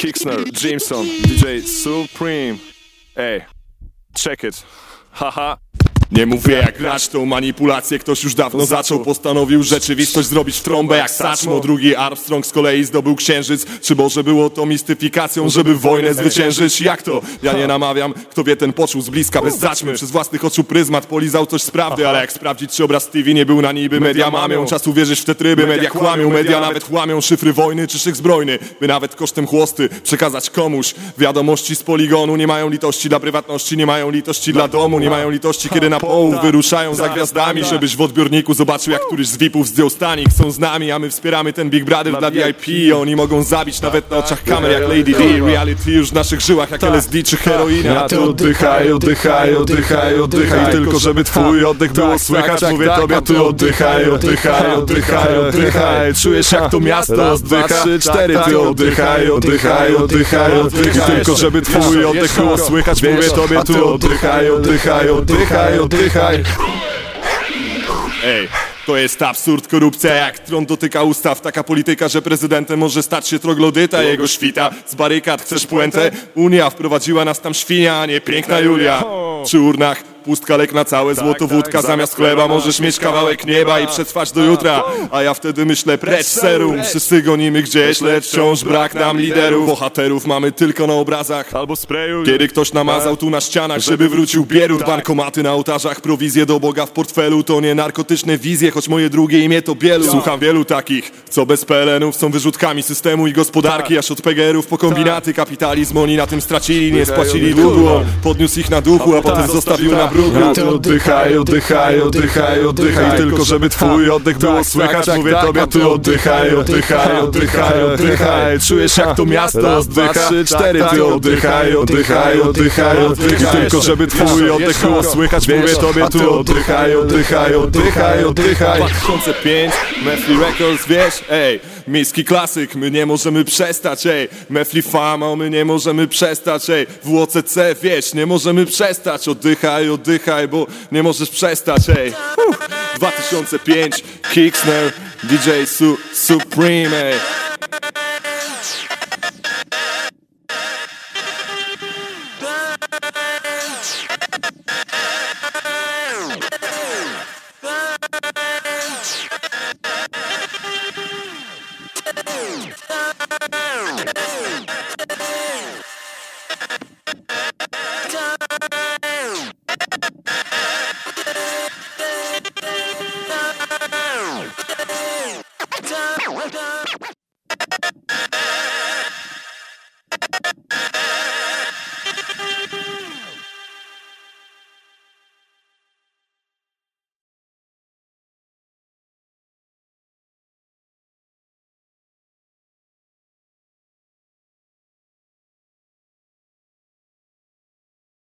Kicksner, Jameson, DJ Supreme. Ej, check it. Haha. Nie mówię jak grać tą manipulację Ktoś już dawno zaczął. Postanowił rzeczywistość zrobić w trąbę jak Saczmo. Drugi Armstrong z kolei zdobył księżyc. Czy może było to mistyfikacją, żeby wojnę zwyciężyć? Jak to? Ja nie namawiam. Kto wie ten poczuł z bliska bez zaćmy Przez własnych oczu pryzmat polizał coś z prawdy Ale jak sprawdzić czy obraz TV nie był na niby? Media mamią Czas uwierzyć w te tryby. Media kłamią Media nawet łamią szyfry wojny czy szyk zbrojny? By nawet kosztem chłosty przekazać komuś. Wiadomości z poligonu Nie mają litości dla prywatności Nie mają litości dla domu Nie mają litości kiedy na połów wyruszają za gwiazdami Żebyś w odbiorniku zobaczył jak któryś z VIP-ów zdjął stanik Są z nami, a my wspieramy ten Big Brother dla VIP Oni mogą zabić nawet na oczach kamer jak Lady D Reality już w naszych żyłach jak LSD czy heroina Ty oddychaj, oddychaj, oddychaj, oddychaj Tylko żeby twój oddech było słychać Mówię tobie tu oddychaj, oddychaj, oddychaj, oddychaj Czujesz jak to miasto oddycha Trzy, cztery, ty oddychaj, oddychaj, oddychaj, oddychaj Tylko żeby twój oddech było słychać Mówię tobie tu oddychaj, oddychaj, oddychaj, oddychaj Ej, to jest absurd, korupcja. Jak tron dotyka ustaw Taka polityka, że prezydentem może stać się troglodyta Jego świta. Z barykad, chcesz puentę? Unia wprowadziła nas tam świnia, a nie piękna Julia. Przy urnach pustka lek na całe złoto wódka Zamiast chleba możesz mieć kawałek nieba i przetrwać do jutra. A ja wtedy myślę precz serum. Wszyscy gonimy gdzieś, lecz wciąż brak nam liderów. Bohaterów mamy tylko na obrazach. Albo sprayu kiedy ktoś namazał tu na ścianach, żeby wrócił bierut Bankomaty na ołtarzach, prowizje do Boga w portfelu To nie narkotyczne wizje, choć moje drugie imię to Bielu Słucham wielu takich, co bez PLN-ów są wyrzutkami systemu i gospodarki Aż od PGR-ów po kombinaty, kapitalizm oni na tym stracili Nie spłacili długu, on podniósł ich na duchu, a potem zostawił na bruku Ty oddychaj, oddychaj, oddychaj, oddychaj Tylko żeby twój oddech było słychać Mówię tobie, ty oddychaj, oddychaj, oddychaj, oddychaj Czujesz jak to miasto oddycha Trzy, cztery, ty oddychaj, oddychaj, oddychaj, oddychaj Tylko żeby twój oddech było słychać Mówię tobie, tu oddychaj, oddychaj, oddychaj, oddychaj 2005, Mefli Records, wiesz, ej Miejski klasyk, my nie możemy przestać, ej. Mefli Fama, my nie możemy przestać, ej. WOCC, wiesz, nie możemy przestać. Oddychaj, oddychaj, bo nie możesz przestać, ej. Uff. 2005, Kicksner, DJ Su Supreme, ej